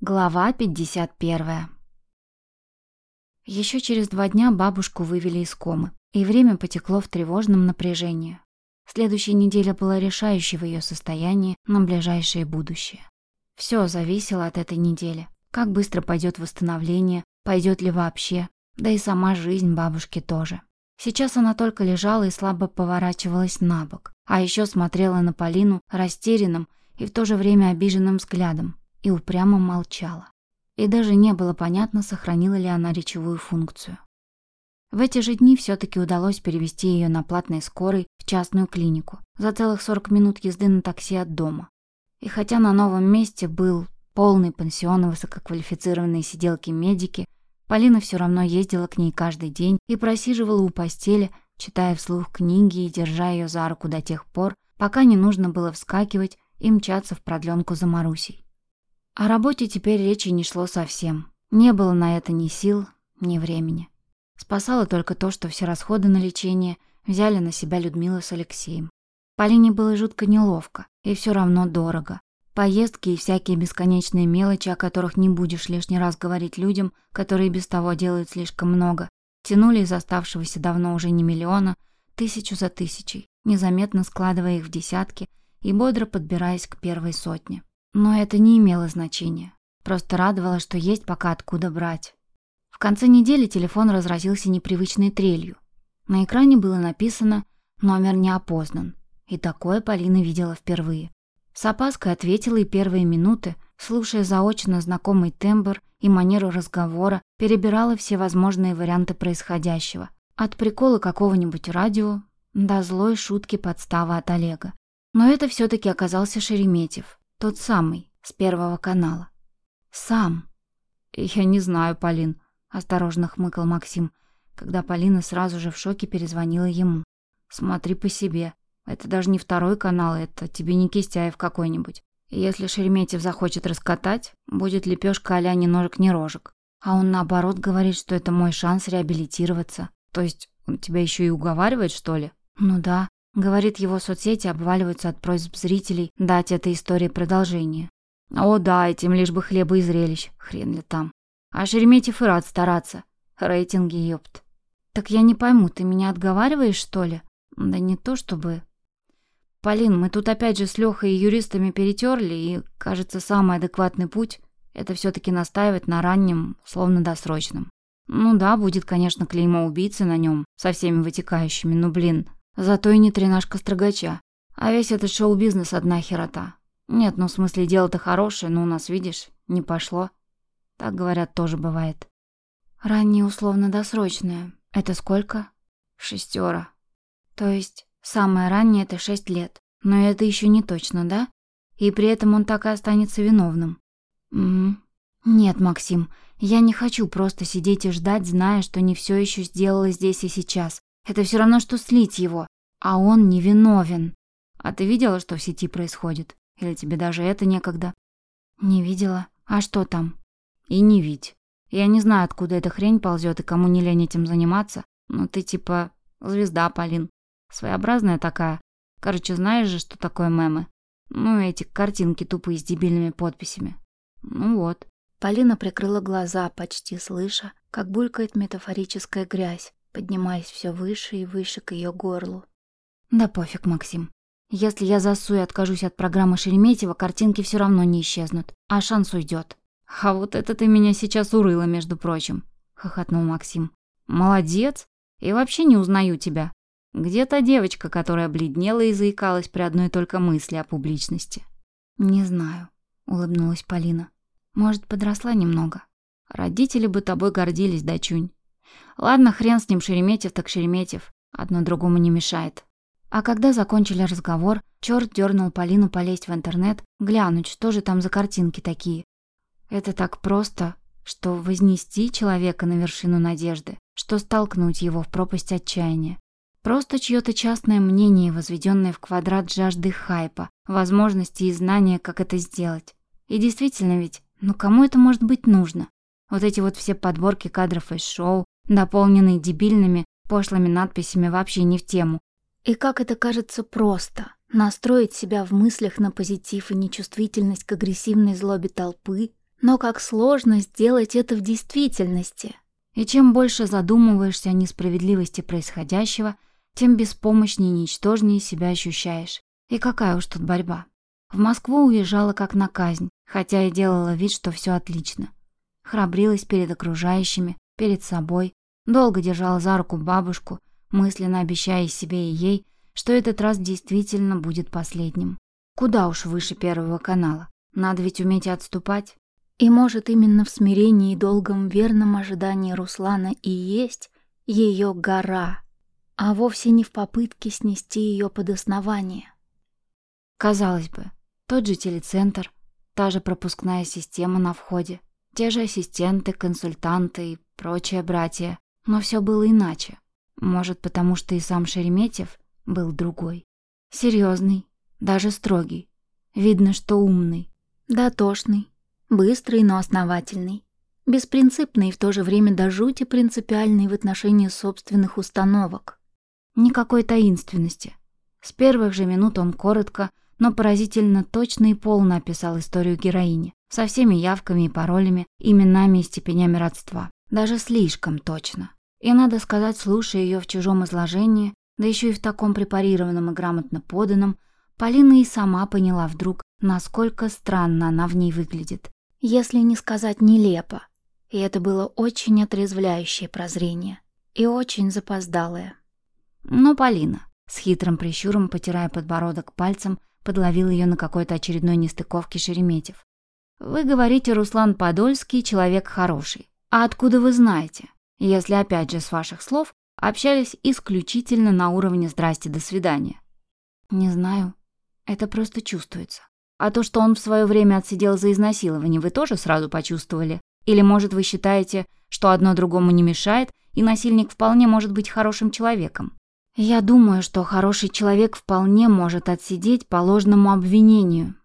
Глава 51. Еще через два дня бабушку вывели из комы, и время потекло в тревожном напряжении. Следующая неделя была решающей в ее состоянии на ближайшее будущее. Все зависело от этой недели. Как быстро пойдет восстановление, пойдет ли вообще, да и сама жизнь бабушки тоже. Сейчас она только лежала и слабо поворачивалась на бок, а еще смотрела на Полину растерянным и в то же время обиженным взглядом, и упрямо молчала. И даже не было понятно, сохранила ли она речевую функцию. В эти же дни все таки удалось перевести ее на платной скорой в частную клинику за целых 40 минут езды на такси от дома. И хотя на новом месте был полный пансион и высококвалифицированные сиделки-медики, Полина все равно ездила к ней каждый день и просиживала у постели, читая вслух книги и держа ее за руку до тех пор, пока не нужно было вскакивать и мчаться в продленку за Марусей. О работе теперь речи не шло совсем. Не было на это ни сил, ни времени. Спасало только то, что все расходы на лечение взяли на себя Людмила с Алексеем. Полине было жутко неловко, и все равно дорого. Поездки и всякие бесконечные мелочи, о которых не будешь лишний раз говорить людям, которые без того делают слишком много, тянули из оставшегося давно уже не миллиона, тысячу за тысячей, незаметно складывая их в десятки и бодро подбираясь к первой сотне. Но это не имело значения. Просто радовало, что есть пока откуда брать. В конце недели телефон разразился непривычной трелью. На экране было написано «Номер не опознан». И такое Полина видела впервые. С опаской ответила и первые минуты, слушая заочно знакомый тембр и манеру разговора, перебирала все возможные варианты происходящего. От прикола какого-нибудь радио до злой шутки подставы от Олега. Но это все таки оказался Шереметьев. Тот самый, с Первого канала. Сам. Я не знаю, Полин, осторожно хмыкал Максим, когда Полина сразу же в шоке перезвонила ему. Смотри по себе. Это даже не второй канал, это тебе не Кистяев какой-нибудь. Если Шереметьев захочет раскатать, будет лепешка а ни ножек, ни рожек. А он наоборот говорит, что это мой шанс реабилитироваться. То есть он тебя еще и уговаривает, что ли? Ну да. Говорит, его соцсети обваливаются от просьб зрителей дать этой истории продолжение. О да, этим лишь бы хлеба и зрелищ, хрен ли там. А Шереметьев и рад стараться. Рейтинги, ёпт. Так я не пойму, ты меня отговариваешь, что ли? Да не то чтобы... Полин, мы тут опять же с Лёхой и юристами перетерли, и, кажется, самый адекватный путь — это все таки настаивать на раннем, словно досрочном. Ну да, будет, конечно, клеймо убийцы на нем со всеми вытекающими, но, блин, Зато и не тренажка строгача. А весь этот шоу-бизнес одна херота. Нет, ну в смысле дело-то хорошее, но у нас, видишь, не пошло. Так говорят, тоже бывает. Раннее условно-досрочное. Это сколько? Шестеро. То есть самое раннее это шесть лет. Но это еще не точно, да? И при этом он так и останется виновным. Угу. Нет, Максим, я не хочу просто сидеть и ждать, зная, что не все еще сделала здесь и сейчас. Это все равно, что слить его. А он невиновен. А ты видела, что в сети происходит? Или тебе даже это некогда? Не видела. А что там? И не видь. Я не знаю, откуда эта хрень ползет и кому не лень этим заниматься, но ты типа звезда, Полин. Своеобразная такая. Короче, знаешь же, что такое мемы? Ну, эти картинки тупые с дебильными подписями. Ну вот. Полина прикрыла глаза, почти слыша, как булькает метафорическая грязь, поднимаясь все выше и выше к ее горлу. Да пофиг, Максим. Если я засу и откажусь от программы Шереметьева, картинки все равно не исчезнут, а шанс уйдет. А вот это ты меня сейчас урыла, между прочим, хохотнул Максим. Молодец. И вообще не узнаю тебя. Где та девочка, которая бледнела и заикалась при одной только мысли о публичности? Не знаю, улыбнулась Полина. Может, подросла немного. Родители бы тобой гордились, дочунь. Ладно, хрен с ним, Шереметьев так Шереметьев. Одно другому не мешает. А когда закончили разговор, черт дернул Полину полезть в интернет, глянуть, что же там за картинки такие. Это так просто, что вознести человека на вершину надежды, что столкнуть его в пропасть отчаяния. Просто чье-то частное мнение, возведенное в квадрат жажды хайпа, возможности и знания, как это сделать. И действительно ведь, ну кому это может быть нужно? Вот эти вот все подборки кадров из шоу, наполненные дебильными, пошлыми надписями вообще не в тему. И как это кажется просто — настроить себя в мыслях на позитив и нечувствительность к агрессивной злобе толпы, Но как сложно сделать это в действительности. И чем больше задумываешься о несправедливости происходящего, тем беспомощнее и ничтожнее себя ощущаешь. И какая уж тут борьба. В Москву уезжала как на казнь, хотя и делала вид, что все отлично. Храбрилась перед окружающими, перед собой, долго держала за руку бабушку, мысленно обещая себе и ей, что этот раз действительно будет последним. Куда уж выше Первого канала. Надо ведь уметь отступать. И может именно в смирении и долгом верном ожидании Руслана и есть ее гора, а вовсе не в попытке снести ее под основание. Казалось бы, тот же телецентр, та же пропускная система на входе, те же ассистенты, консультанты и прочие братья. Но все было иначе. Может, потому что и сам Шереметьев был другой. Серьезный, даже строгий. Видно, что умный. Дотошный, быстрый, но основательный. Беспринципный и в то же время до жути принципиальный в отношении собственных установок. Никакой таинственности. С первых же минут он коротко, но поразительно точно и полно описал историю героини, со всеми явками и паролями, именами и степенями родства. Даже слишком точно. И надо сказать, слушая ее в чужом изложении, да еще и в таком препарированном и грамотно поданном, Полина и сама поняла вдруг, насколько странно она в ней выглядит. Если не сказать нелепо. И это было очень отрезвляющее прозрение. И очень запоздалое. Но Полина, с хитрым прищуром, потирая подбородок пальцем, подловил ее на какой-то очередной нестыковке Шереметьев. «Вы говорите, Руслан Подольский человек хороший. А откуда вы знаете, если, опять же, с ваших слов, общались исключительно на уровне «здрасте, до свидания»?» «Не знаю. Это просто чувствуется. А то, что он в свое время отсидел за изнасилование, вы тоже сразу почувствовали? Или, может, вы считаете, что одно другому не мешает, и насильник вполне может быть хорошим человеком? Я думаю, что хороший человек вполне может отсидеть по ложному обвинению.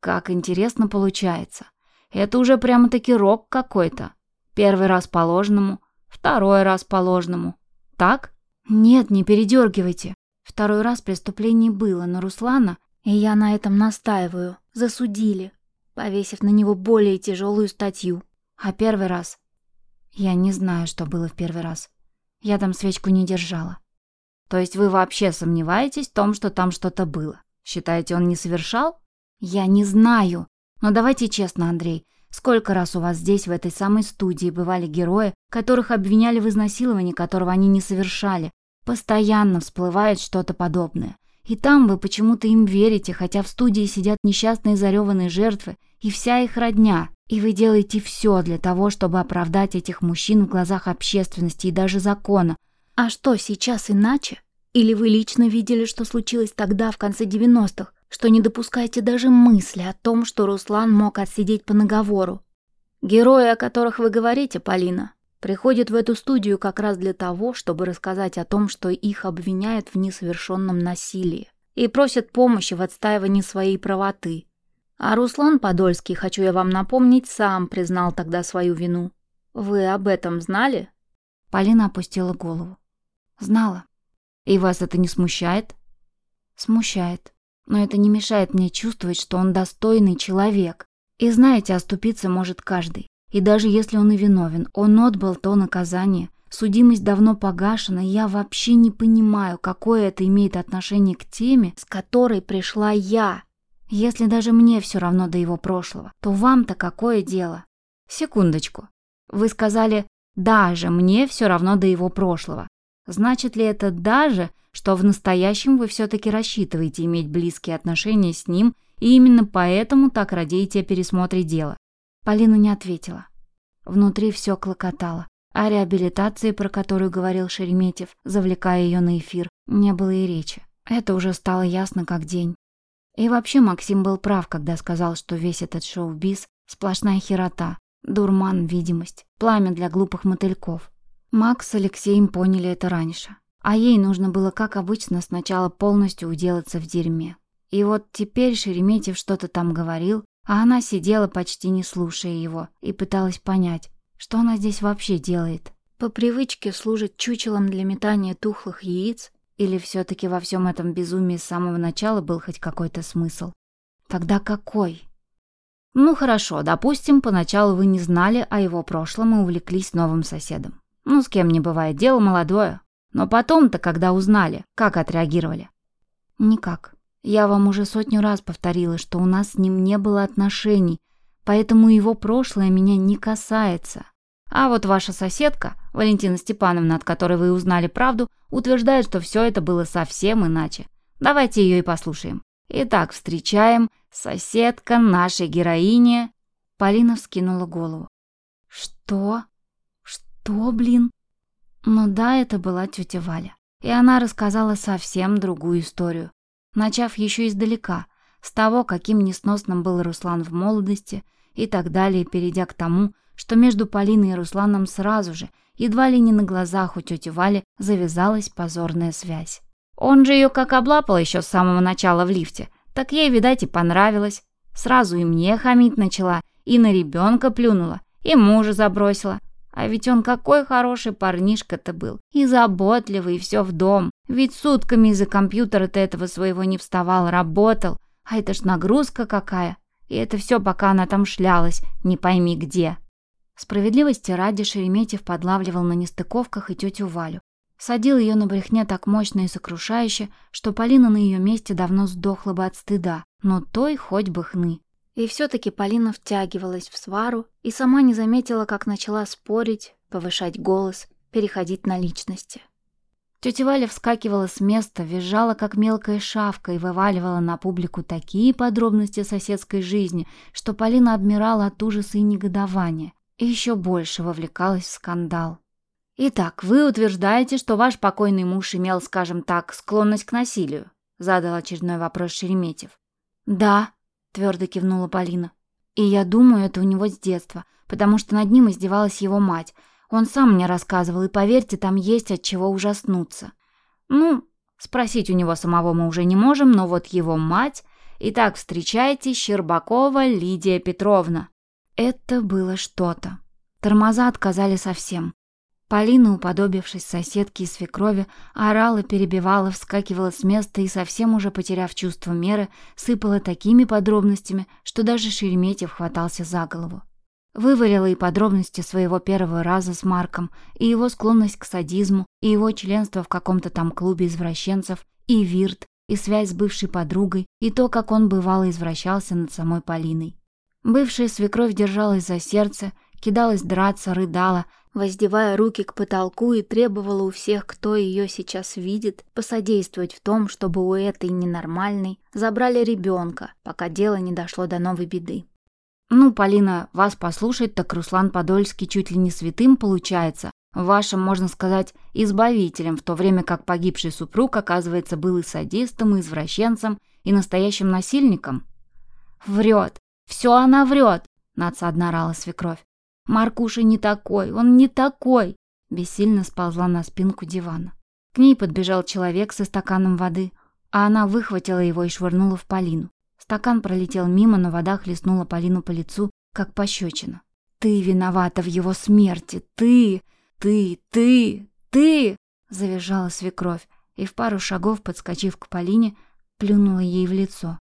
Как интересно получается. Это уже прямо-таки рок какой-то. Первый раз по ложному, второй раз по ложному. Так? Нет, не передергивайте. Второй раз преступление было, но Руслана, и я на этом настаиваю, засудили, повесив на него более тяжелую статью. А первый раз... Я не знаю, что было в первый раз. Я там свечку не держала. То есть вы вообще сомневаетесь в том, что там что-то было? Считаете, он не совершал? Я не знаю. Но давайте честно, Андрей, сколько раз у вас здесь, в этой самой студии, бывали герои, которых обвиняли в изнасиловании, которого они не совершали? Постоянно всплывает что-то подобное. И там вы почему-то им верите, хотя в студии сидят несчастные зареванные жертвы и вся их родня. И вы делаете все для того, чтобы оправдать этих мужчин в глазах общественности и даже закона, а что, сейчас иначе? Или вы лично видели, что случилось тогда, в конце 90-х, что не допускаете даже мысли о том, что Руслан мог отсидеть по наговору? Герои, о которых вы говорите, Полина, приходят в эту студию как раз для того, чтобы рассказать о том, что их обвиняют в несовершенном насилии и просят помощи в отстаивании своей правоты. А Руслан Подольский, хочу я вам напомнить, сам признал тогда свою вину. Вы об этом знали? Полина опустила голову. Знала. И вас это не смущает? Смущает. Но это не мешает мне чувствовать, что он достойный человек. И знаете, оступиться может каждый. И даже если он и виновен, он отбыл то наказание. Судимость давно погашена, я вообще не понимаю, какое это имеет отношение к теме, с которой пришла я. Если даже мне все равно до его прошлого, то вам-то какое дело? Секундочку. Вы сказали «даже мне все равно до его прошлого». Значит ли это даже, что в настоящем вы все-таки рассчитываете иметь близкие отношения с ним, и именно поэтому так радеете о пересмотре дела? Полина не ответила. Внутри все клокотало. О реабилитации, про которую говорил Шереметьев, завлекая ее на эфир, не было и речи. Это уже стало ясно как день. И вообще Максим был прав, когда сказал, что весь этот шоу-биз – сплошная херота, дурман, видимость, пламя для глупых мотыльков. Макс с Алексеем поняли это раньше. А ей нужно было, как обычно, сначала полностью уделаться в дерьме. И вот теперь Шереметьев что-то там говорил, а она сидела, почти не слушая его, и пыталась понять, что она здесь вообще делает. По привычке служит чучелом для метания тухлых яиц, или все-таки во всем этом безумии с самого начала был хоть какой-то смысл? Тогда какой? Ну хорошо, допустим, поначалу вы не знали о его прошлом и увлеклись новым соседом. Ну, с кем не бывает, дело молодое. Но потом-то, когда узнали, как отреагировали? Никак. Я вам уже сотню раз повторила, что у нас с ним не было отношений, поэтому его прошлое меня не касается. А вот ваша соседка, Валентина Степановна, от которой вы узнали правду, утверждает, что все это было совсем иначе. Давайте ее и послушаем. Итак, встречаем соседка нашей героини. Полина вскинула голову. Что? Что, блин? Ну да, это была тетя Валя. И она рассказала совсем другую историю. Начав еще издалека, с того, каким несносным был Руслан в молодости, и так далее, перейдя к тому, что между Полиной и Русланом сразу же, едва ли не на глазах у тети Вали, завязалась позорная связь. Он же ее как облапал еще с самого начала в лифте, так ей, видать, и понравилось. Сразу и мне хамить начала, и на ребенка плюнула, и мужа забросила. А ведь он какой хороший парнишка-то был, и заботливый, и все в дом. Ведь сутками из-за компьютера-то этого своего не вставал, работал. А это ж нагрузка какая. И это все, пока она там шлялась, не пойми где. Справедливости ради Шереметьев подлавливал на нестыковках и тетю Валю. Садил ее на брехне так мощно и сокрушающе, что Полина на ее месте давно сдохла бы от стыда, но той хоть бы хны. И все-таки Полина втягивалась в свару и сама не заметила, как начала спорить, повышать голос, переходить на личности. Тетя Валя вскакивала с места, визжала, как мелкая шавка, и вываливала на публику такие подробности соседской жизни, что Полина обмирала от ужаса и негодования и еще больше вовлекалась в скандал. «Итак, вы утверждаете, что ваш покойный муж имел, скажем так, склонность к насилию?» — задал очередной вопрос Шереметьев. «Да», — твердо кивнула Полина. «И я думаю, это у него с детства, потому что над ним издевалась его мать. Он сам мне рассказывал, и, поверьте, там есть от чего ужаснуться». «Ну, спросить у него самого мы уже не можем, но вот его мать...» Итак, встречайте, Щербакова Лидия Петровна. Это было что-то. Тормоза отказали совсем. Полина, уподобившись соседке и свекрови, орала, перебивала, вскакивала с места и, совсем уже потеряв чувство меры, сыпала такими подробностями, что даже Шереметьев хватался за голову. Вывалила и подробности своего первого раза с Марком, и его склонность к садизму, и его членство в каком-то там клубе извращенцев, и Вирт, и связь с бывшей подругой, и то, как он бывало извращался над самой Полиной. Бывшая свекровь держалась за сердце, кидалась драться, рыдала, воздевая руки к потолку и требовала у всех, кто ее сейчас видит, посодействовать в том, чтобы у этой ненормальной забрали ребенка, пока дело не дошло до новой беды. «Ну, Полина, вас послушать, так Руслан Подольский чуть ли не святым получается, вашим, можно сказать, избавителем, в то время как погибший супруг, оказывается, был и садистом, и извращенцем, и настоящим насильником». «Врет! «Все она врет!» — надсадно орала свекровь. «Маркуша не такой, он не такой!» Бессильно сползла на спинку дивана. К ней подбежал человек со стаканом воды, а она выхватила его и швырнула в Полину. Стакан пролетел мимо, но вода хлестнула Полину по лицу, как пощечина. «Ты виновата в его смерти! Ты! Ты! Ты! Ты!» Завизжала свекровь и в пару шагов, подскочив к Полине, плюнула ей в лицо.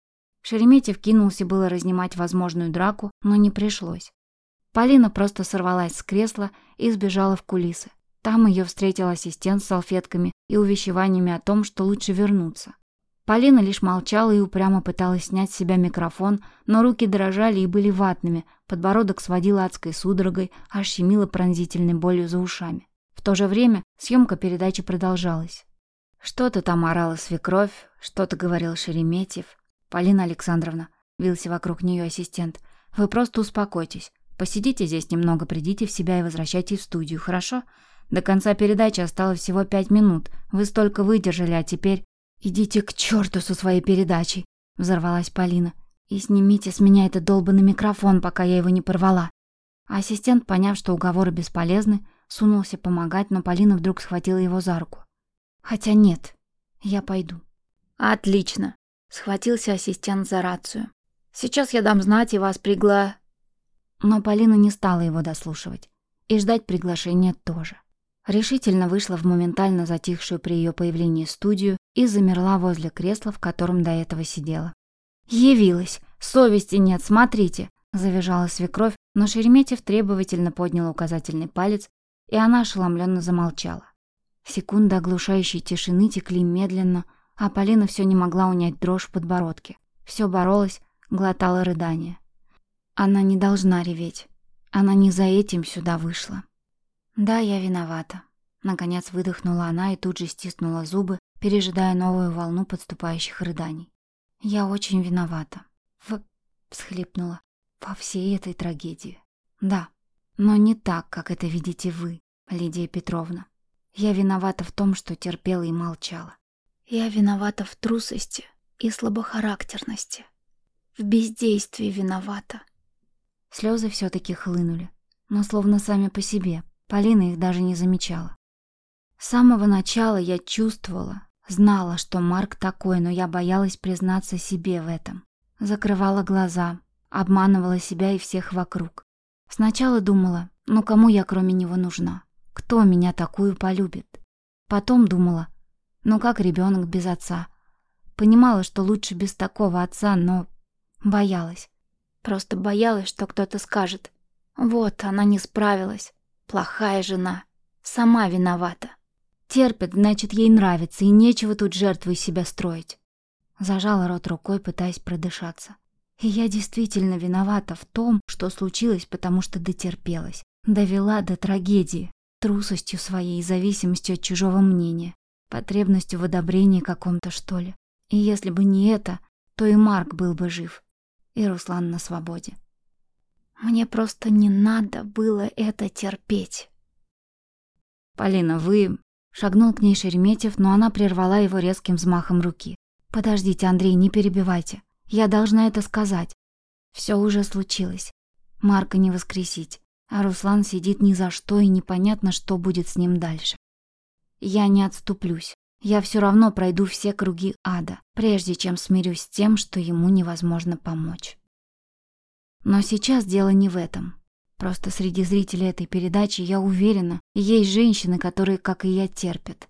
Шереметьев кинулся было разнимать возможную драку, но не пришлось. Полина просто сорвалась с кресла и сбежала в кулисы. Там ее встретил ассистент с салфетками и увещеваниями о том, что лучше вернуться. Полина лишь молчала и упрямо пыталась снять с себя микрофон, но руки дрожали и были ватными, подбородок сводила адской судорогой, аж щемило пронзительной болью за ушами. В то же время съемка передачи продолжалась. Что-то там орала свекровь, что-то говорил Шереметьев, «Полина Александровна», — вился вокруг нее ассистент, — «вы просто успокойтесь. Посидите здесь немного, придите в себя и возвращайтесь в студию, хорошо? До конца передачи осталось всего пять минут. Вы столько выдержали, а теперь...» «Идите к черту со своей передачей!» — взорвалась Полина. «И снимите с меня этот долбанный микрофон, пока я его не порвала». Ассистент, поняв, что уговоры бесполезны, сунулся помогать, но Полина вдруг схватила его за руку. «Хотя нет, я пойду». «Отлично!» Схватился ассистент за рацию. «Сейчас я дам знать и вас пригла...» Но Полина не стала его дослушивать. И ждать приглашения тоже. Решительно вышла в моментально затихшую при ее появлении студию и замерла возле кресла, в котором до этого сидела. «Явилась! Совести нет, смотрите! Завизжала свекровь, но Шереметьев требовательно поднял указательный палец, и она ошеломленно замолчала. Секунды оглушающей тишины текли медленно, а Полина все не могла унять дрожь в подбородке. Все боролась, глотала рыдание. Она не должна реветь. Она не за этим сюда вышла. Да, я виновата. Наконец выдохнула она и тут же стиснула зубы, пережидая новую волну подступающих рыданий. Я очень виновата. В... всхлипнула. Во всей этой трагедии. Да, но не так, как это видите вы, Лидия Петровна. Я виновата в том, что терпела и молчала. Я виновата в трусости и слабохарактерности. В бездействии виновата. Слезы все-таки хлынули, но словно сами по себе. Полина их даже не замечала. С самого начала я чувствовала, знала, что Марк такой, но я боялась признаться себе в этом. Закрывала глаза, обманывала себя и всех вокруг. Сначала думала, ну кому я кроме него нужна? Кто меня такую полюбит? Потом думала, ну как ребенок без отца? Понимала, что лучше без такого отца, но боялась. Просто боялась, что кто-то скажет. Вот, она не справилась. Плохая жена. Сама виновата. Терпит, значит, ей нравится, и нечего тут жертвой себя строить. Зажала рот рукой, пытаясь продышаться. И я действительно виновата в том, что случилось, потому что дотерпелась. Довела до трагедии. Трусостью своей и зависимостью от чужого мнения. Потребностью в одобрении каком-то, что ли. И если бы не это, то и Марк был бы жив. И Руслан на свободе. Мне просто не надо было это терпеть. «Полина, вы...» Шагнул к ней Шереметьев, но она прервала его резким взмахом руки. «Подождите, Андрей, не перебивайте. Я должна это сказать. Все уже случилось. Марка не воскресить, а Руслан сидит ни за что и непонятно, что будет с ним дальше. Я не отступлюсь. Я все равно пройду все круги ада, прежде чем смирюсь с тем, что ему невозможно помочь. Но сейчас дело не в этом. Просто среди зрителей этой передачи, я уверена, есть женщины, которые, как и я, терпят.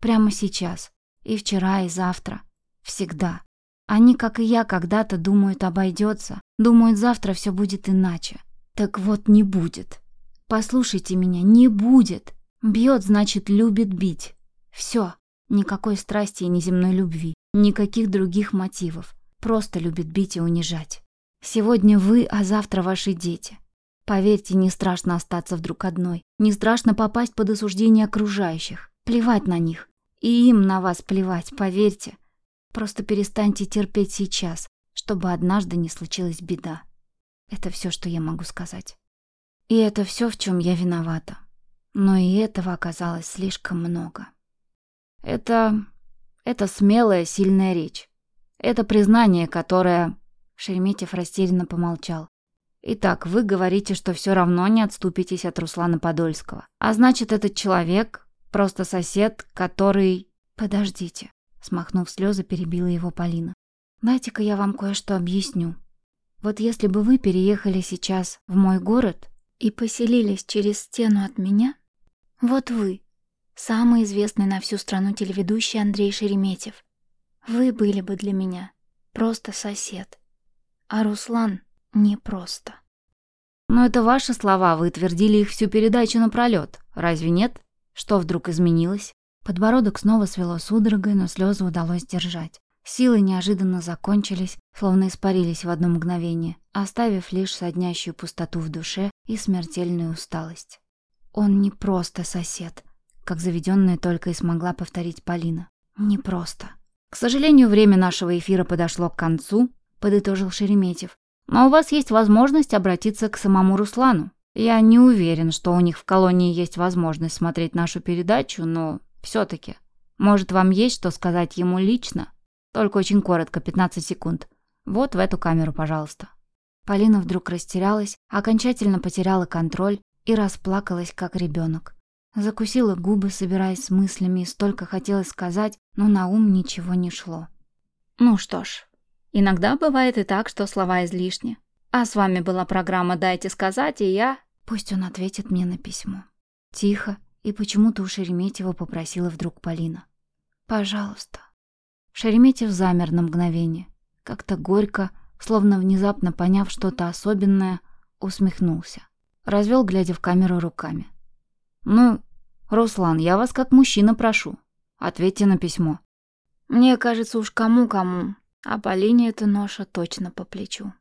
Прямо сейчас. И вчера, и завтра. Всегда. Они, как и я, когда-то думают обойдется, думают завтра все будет иначе. Так вот не будет. Послушайте меня, не будет. Бьет, значит, любит бить. Все. Никакой страсти и неземной любви. Никаких других мотивов. Просто любит бить и унижать. Сегодня вы, а завтра ваши дети. Поверьте, не страшно остаться вдруг одной. Не страшно попасть под осуждение окружающих. Плевать на них. И им на вас плевать, поверьте. Просто перестаньте терпеть сейчас, чтобы однажды не случилась беда. Это все, что я могу сказать. И это все, в чем я виновата. Но и этого оказалось слишком много. Это... это смелая, сильная речь. Это признание, которое... Шереметьев растерянно помолчал. Итак, вы говорите, что все равно не отступитесь от Руслана Подольского. А значит, этот человек просто сосед, который... Подождите. Смахнув слезы, перебила его Полина. «Дайте-ка я вам кое-что объясню. Вот если бы вы переехали сейчас в мой город и поселились через стену от меня, вот вы, самый известный на всю страну телеведущий Андрей Шереметьев, вы были бы для меня просто сосед. А Руслан не просто. Но это ваши слова, вы твердили их всю передачу напролёт. Разве нет? Что вдруг изменилось? Подбородок снова свело судорогой, но слезы удалось держать. Силы неожиданно закончились, словно испарились в одно мгновение, оставив лишь соднящую пустоту в душе и смертельную усталость. Он не просто сосед, как заведенная только и смогла повторить Полина. Не просто. К сожалению, время нашего эфира подошло к концу, подытожил Шереметьев. Но у вас есть возможность обратиться к самому Руслану. Я не уверен, что у них в колонии есть возможность смотреть нашу передачу, но все-таки, может, вам есть что сказать ему лично? Только очень коротко, 15 секунд. Вот в эту камеру, пожалуйста». Полина вдруг растерялась, окончательно потеряла контроль и расплакалась, как ребенок. Закусила губы, собираясь с мыслями, и столько хотелось сказать, но на ум ничего не шло. «Ну что ж, иногда бывает и так, что слова излишни. А с вами была программа «Дайте сказать», и я...» Пусть он ответит мне на письмо. Тихо, и почему-то у Шереметьева попросила вдруг Полина. «Пожалуйста». Шереметьев замер на мгновение. Как-то горько, словно внезапно поняв что-то особенное, усмехнулся. Развел, глядя в камеру руками. «Ну, Руслан, я вас как мужчина прошу. Ответьте на письмо». Мне кажется, уж кому-кому, а Полине эта ноша точно по плечу.